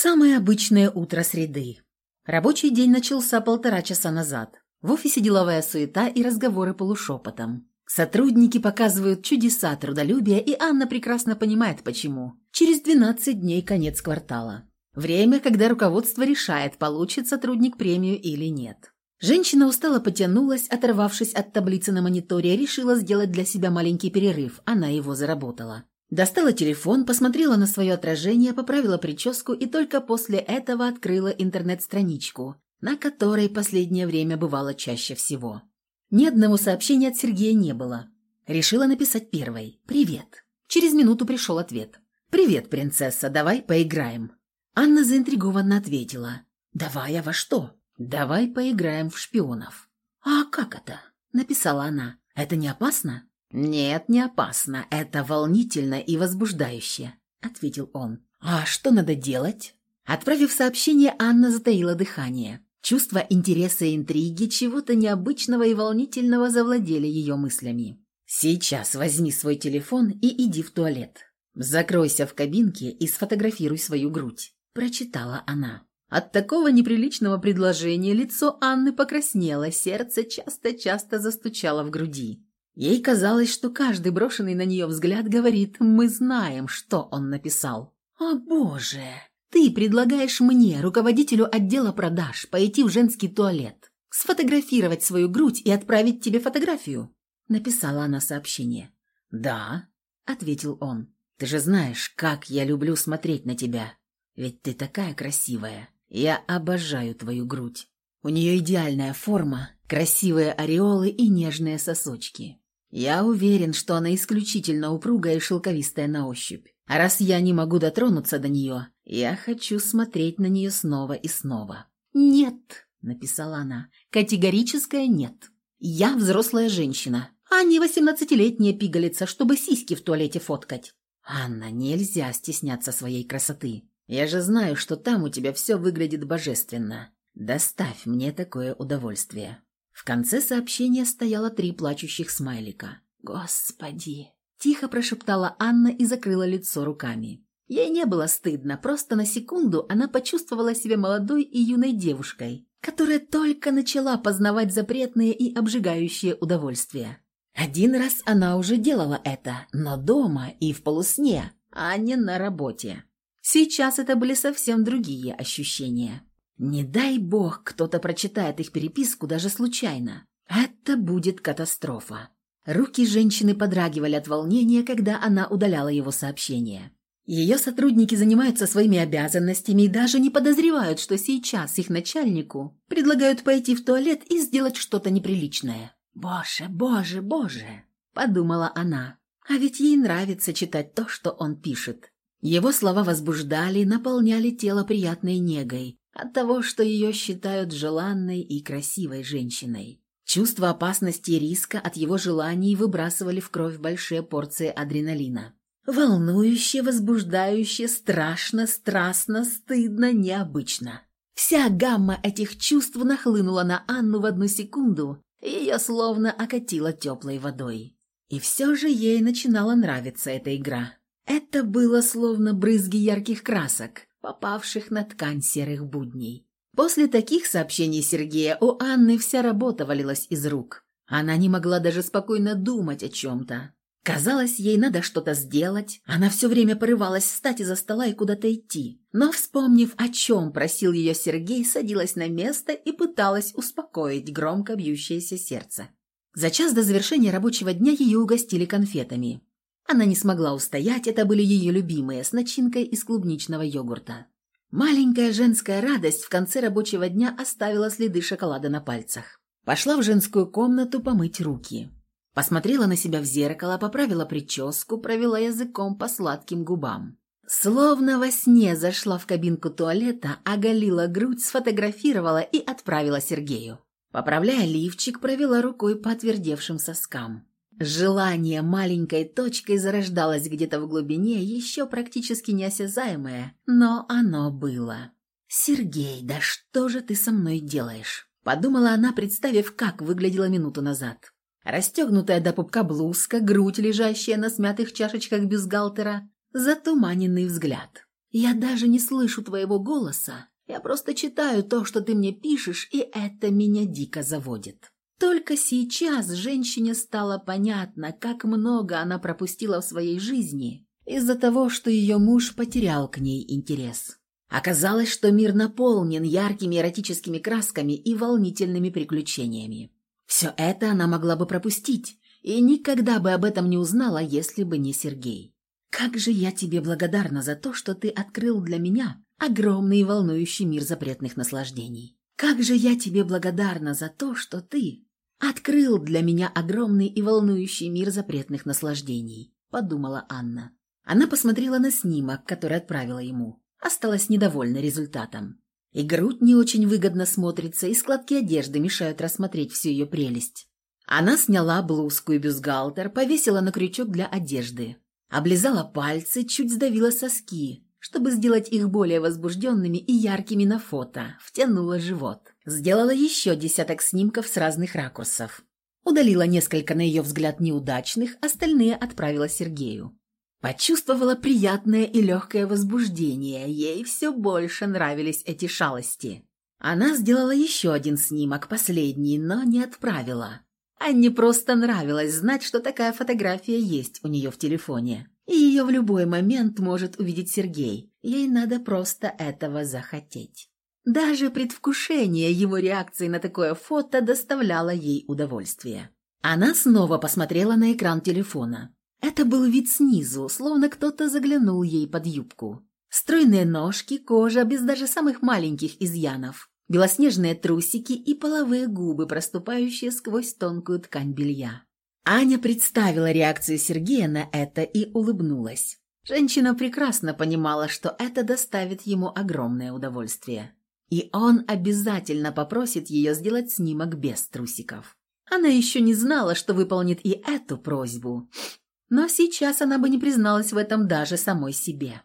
Самое обычное утро среды. Рабочий день начался полтора часа назад. В офисе деловая суета и разговоры полушепотом. Сотрудники показывают чудеса трудолюбия, и Анна прекрасно понимает, почему. Через 12 дней конец квартала. Время, когда руководство решает, получит сотрудник премию или нет. Женщина устало потянулась, оторвавшись от таблицы на мониторе, решила сделать для себя маленький перерыв. Она его заработала. Достала телефон, посмотрела на свое отражение, поправила прическу и только после этого открыла интернет-страничку, на которой последнее время бывало чаще всего. Ни одного сообщения от Сергея не было. Решила написать первой. «Привет». Через минуту пришел ответ. «Привет, принцесса, давай поиграем». Анна заинтригованно ответила. «Давай, а во что?» «Давай поиграем в шпионов». «А как это?» – написала она. «Это не опасно?» «Нет, не опасно. Это волнительно и возбуждающе», — ответил он. «А что надо делать?» Отправив сообщение, Анна затаила дыхание. Чувство интереса и интриги, чего-то необычного и волнительного завладели ее мыслями. «Сейчас возьми свой телефон и иди в туалет. Закройся в кабинке и сфотографируй свою грудь», – прочитала она. От такого неприличного предложения лицо Анны покраснело, сердце часто-часто застучало в груди. Ей казалось, что каждый брошенный на нее взгляд говорит «Мы знаем, что он написал». «О, Боже! Ты предлагаешь мне, руководителю отдела продаж, пойти в женский туалет, сфотографировать свою грудь и отправить тебе фотографию?» Написала она сообщение. «Да», — ответил он. «Ты же знаешь, как я люблю смотреть на тебя. Ведь ты такая красивая. Я обожаю твою грудь. У нее идеальная форма, красивые ореолы и нежные сосочки. Я уверен, что она исключительно упругая и шелковистая на ощупь. А раз я не могу дотронуться до нее, я хочу смотреть на нее снова и снова. «Нет», — написала она, — «категорическое нет. Я взрослая женщина, а не восемнадцатилетняя пигалица, чтобы сиськи в туалете фоткать». «Анна, нельзя стесняться своей красоты. Я же знаю, что там у тебя все выглядит божественно. Доставь мне такое удовольствие». В конце сообщения стояло три плачущих смайлика. «Господи!» – тихо прошептала Анна и закрыла лицо руками. Ей не было стыдно, просто на секунду она почувствовала себя молодой и юной девушкой, которая только начала познавать запретные и обжигающие удовольствия. Один раз она уже делала это, но дома и в полусне, а не на работе. Сейчас это были совсем другие ощущения. Не дай бог кто-то прочитает их переписку даже случайно. Это будет катастрофа. Руки женщины подрагивали от волнения, когда она удаляла его сообщение. Ее сотрудники занимаются своими обязанностями и даже не подозревают, что сейчас их начальнику предлагают пойти в туалет и сделать что-то неприличное. «Боже, боже, боже!» – подумала она. А ведь ей нравится читать то, что он пишет. Его слова возбуждали, наполняли тело приятной негой, от того, что ее считают желанной и красивой женщиной. Чувство опасности и риска от его желаний выбрасывали в кровь большие порции адреналина. Волнующе, возбуждающе, страшно, страстно, стыдно, необычно. Вся гамма этих чувств нахлынула на Анну в одну секунду, и ее словно окатило теплой водой. И все же ей начинала нравиться эта игра. Это было словно брызги ярких красок, попавших на ткань серых будней. После таких сообщений Сергея у Анны вся работа валилась из рук. Она не могла даже спокойно думать о чем-то. Казалось, ей надо что-то сделать. Она все время порывалась встать из-за стола и куда-то идти. Но, вспомнив, о чем просил ее Сергей, садилась на место и пыталась успокоить громко бьющееся сердце. За час до завершения рабочего дня ее угостили конфетами. Она не смогла устоять, это были ее любимые, с начинкой из клубничного йогурта. Маленькая женская радость в конце рабочего дня оставила следы шоколада на пальцах. Пошла в женскую комнату помыть руки. Посмотрела на себя в зеркало, поправила прическу, провела языком по сладким губам. Словно во сне зашла в кабинку туалета, оголила грудь, сфотографировала и отправила Сергею. Поправляя лифчик, провела рукой по отвердевшим соскам. Желание маленькой точкой зарождалось где-то в глубине, еще практически неосязаемое, но оно было. «Сергей, да что же ты со мной делаешь?» Подумала она, представив, как выглядела минуту назад. Расстегнутая до пупка блузка, грудь, лежащая на смятых чашечках бюстгальтера, затуманенный взгляд. Я даже не слышу твоего голоса. Я просто читаю то, что ты мне пишешь, и это меня дико заводит. Только сейчас женщине стало понятно, как много она пропустила в своей жизни из-за того, что ее муж потерял к ней интерес. Оказалось, что мир наполнен яркими эротическими красками и волнительными приключениями. Все это она могла бы пропустить, и никогда бы об этом не узнала, если бы не Сергей. «Как же я тебе благодарна за то, что ты открыл для меня огромный и волнующий мир запретных наслаждений. Как же я тебе благодарна за то, что ты открыл для меня огромный и волнующий мир запретных наслаждений», — подумала Анна. Она посмотрела на снимок, который отправила ему. Осталась недовольна результатом. И грудь не очень выгодно смотрится, и складки одежды мешают рассмотреть всю ее прелесть. Она сняла блузку и бюстгальтер, повесила на крючок для одежды. Облизала пальцы, чуть сдавила соски, чтобы сделать их более возбужденными и яркими на фото, втянула живот. Сделала еще десяток снимков с разных ракурсов. Удалила несколько, на ее взгляд, неудачных, остальные отправила Сергею. Почувствовала приятное и легкое возбуждение, ей все больше нравились эти шалости. Она сделала еще один снимок, последний, но не отправила. Анне просто нравилось знать, что такая фотография есть у нее в телефоне. И ее в любой момент может увидеть Сергей. Ей надо просто этого захотеть. Даже предвкушение его реакции на такое фото доставляло ей удовольствие. Она снова посмотрела на экран телефона. Это был вид снизу, словно кто-то заглянул ей под юбку. Стройные ножки, кожа без даже самых маленьких изъянов белоснежные трусики и половые губы, проступающие сквозь тонкую ткань белья. Аня представила реакцию Сергея на это и улыбнулась. Женщина прекрасно понимала, что это доставит ему огромное удовольствие. И он обязательно попросит ее сделать снимок без трусиков. Она еще не знала, что выполнит и эту просьбу, но сейчас она бы не призналась в этом даже самой себе.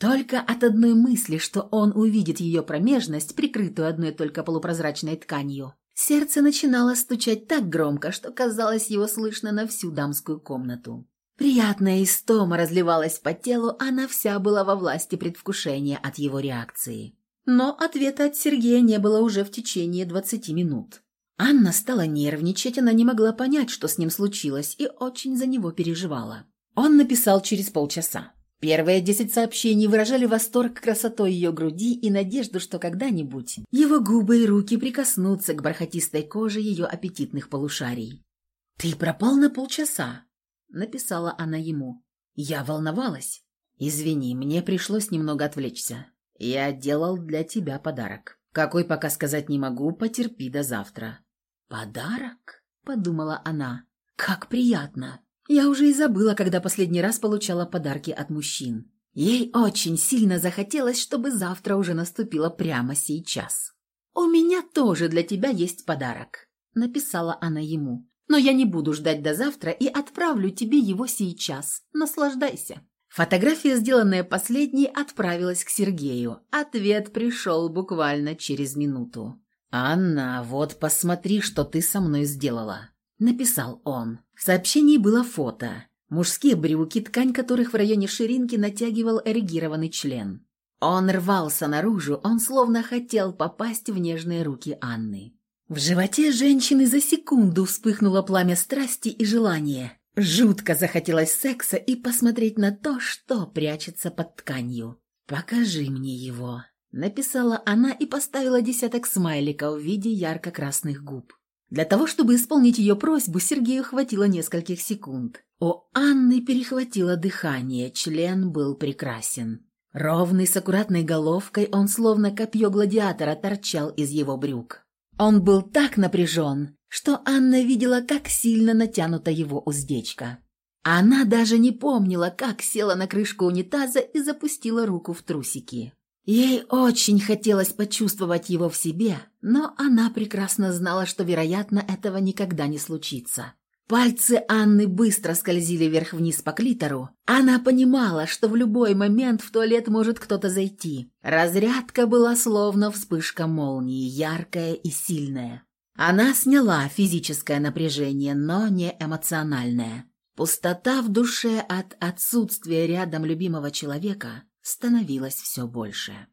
Только от одной мысли, что он увидит ее промежность, прикрытую одной только полупрозрачной тканью, сердце начинало стучать так громко, что казалось его слышно на всю дамскую комнату. Приятная истома разливалась по телу, она вся была во власти предвкушения от его реакции. Но ответа от Сергея не было уже в течение двадцати минут. Анна стала нервничать, она не могла понять, что с ним случилось, и очень за него переживала. Он написал через полчаса. Первые десять сообщений выражали восторг красотой ее груди и надежду, что когда-нибудь его губы и руки прикоснутся к бархатистой коже ее аппетитных полушарий. «Ты пропал на полчаса», — написала она ему. Я волновалась. «Извини, мне пришлось немного отвлечься. Я делал для тебя подарок. Какой пока сказать не могу, потерпи до завтра». «Подарок?» — подумала она. «Как приятно!» Я уже и забыла, когда последний раз получала подарки от мужчин. Ей очень сильно захотелось, чтобы завтра уже наступило прямо сейчас. «У меня тоже для тебя есть подарок», — написала она ему. «Но я не буду ждать до завтра и отправлю тебе его сейчас. Наслаждайся». Фотография, сделанная последней, отправилась к Сергею. Ответ пришел буквально через минуту. «Анна, вот посмотри, что ты со мной сделала», — написал он. В сообщении было фото. Мужские брюки, ткань которых в районе ширинки натягивал эрегированный член. Он рвался наружу, он словно хотел попасть в нежные руки Анны. В животе женщины за секунду вспыхнуло пламя страсти и желания. Жутко захотелось секса и посмотреть на то, что прячется под тканью. «Покажи мне его», — написала она и поставила десяток смайликов в виде ярко-красных губ. Для того, чтобы исполнить ее просьбу, Сергею хватило нескольких секунд. У Анны перехватило дыхание, член был прекрасен. Ровный, с аккуратной головкой, он словно копье гладиатора торчал из его брюк. Он был так напряжен, что Анна видела, как сильно натянута его уздечка. Она даже не помнила, как села на крышку унитаза и запустила руку в трусики. Ей очень хотелось почувствовать его в себе, но она прекрасно знала, что, вероятно, этого никогда не случится. Пальцы Анны быстро скользили вверх-вниз по клитору. Она понимала, что в любой момент в туалет может кто-то зайти. Разрядка была словно вспышка молнии, яркая и сильная. Она сняла физическое напряжение, но не эмоциональное. Пустота в душе от отсутствия рядом любимого человека становилось все больше.